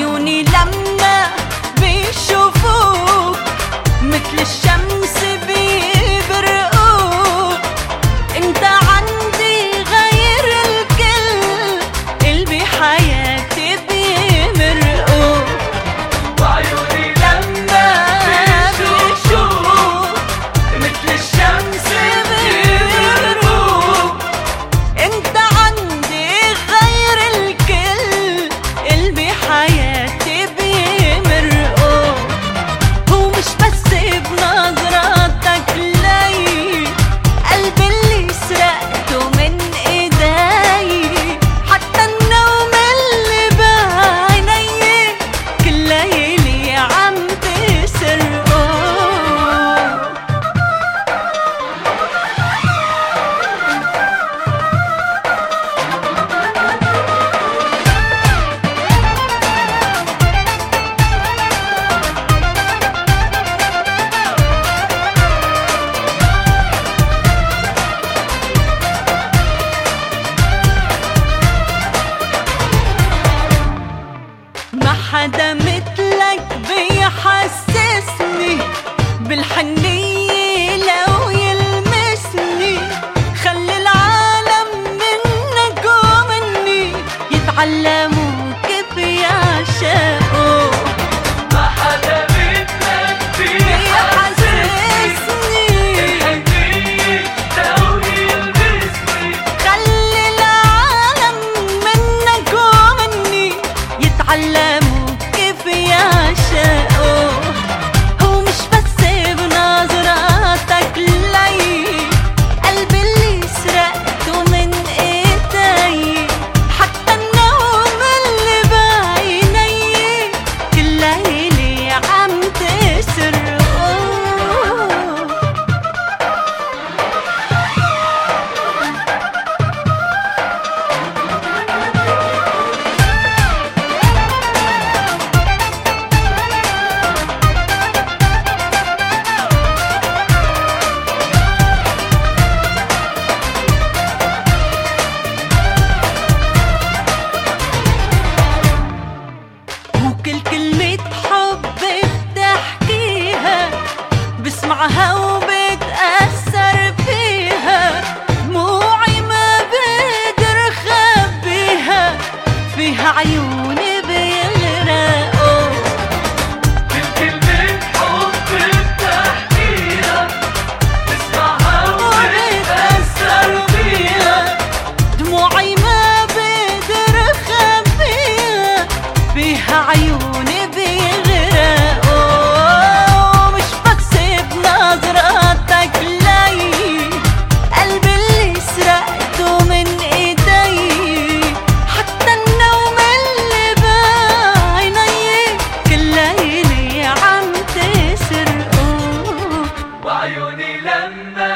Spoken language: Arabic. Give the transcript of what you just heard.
you need love. حدا مثلك بيحسسني بالحنية لو يلمسني. خلي العالم منك ومني يتعلموا كيف يعشق بسمعها وبتأثر فيها. دموعي ما بقدر خبيها فيها عيون Amen.